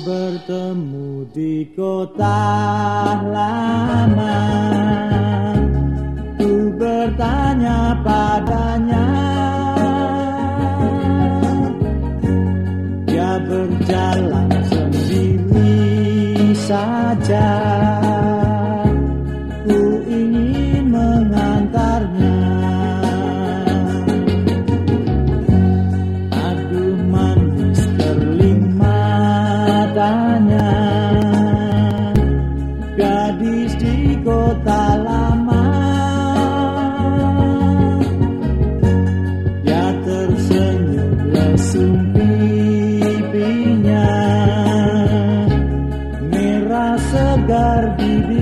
bertemu di kota lama. Ku bertanya padanya. Dia berjalan sendiri saja. Baby.